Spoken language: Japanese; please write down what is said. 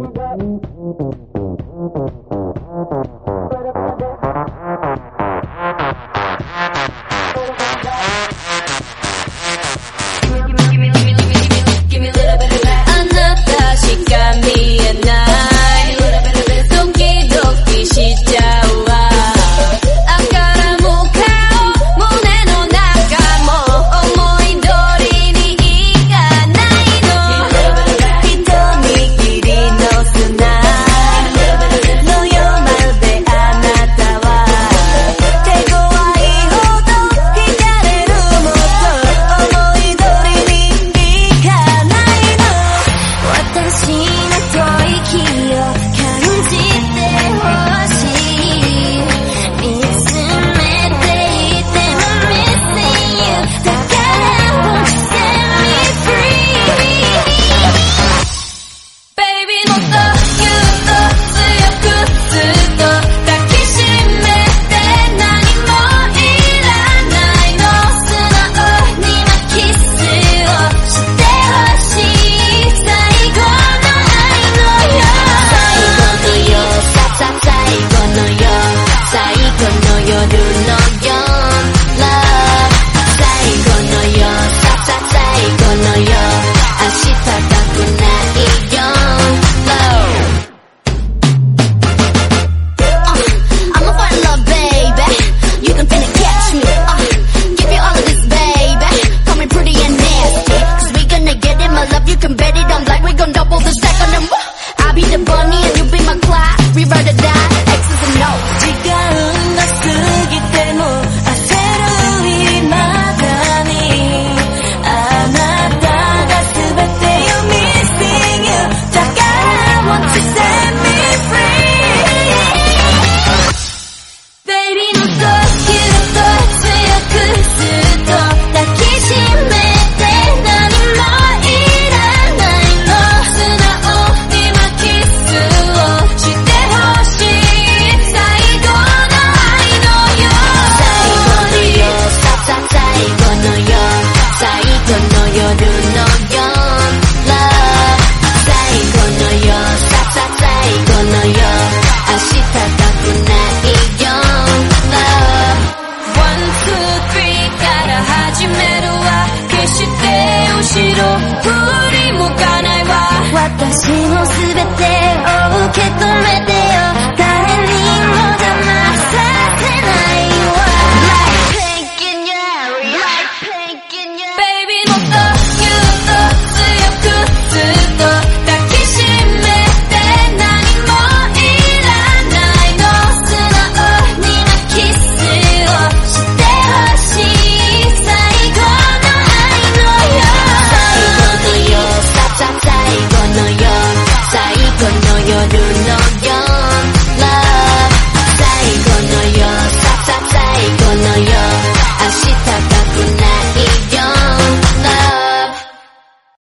Bye. 情。私の全てを受け取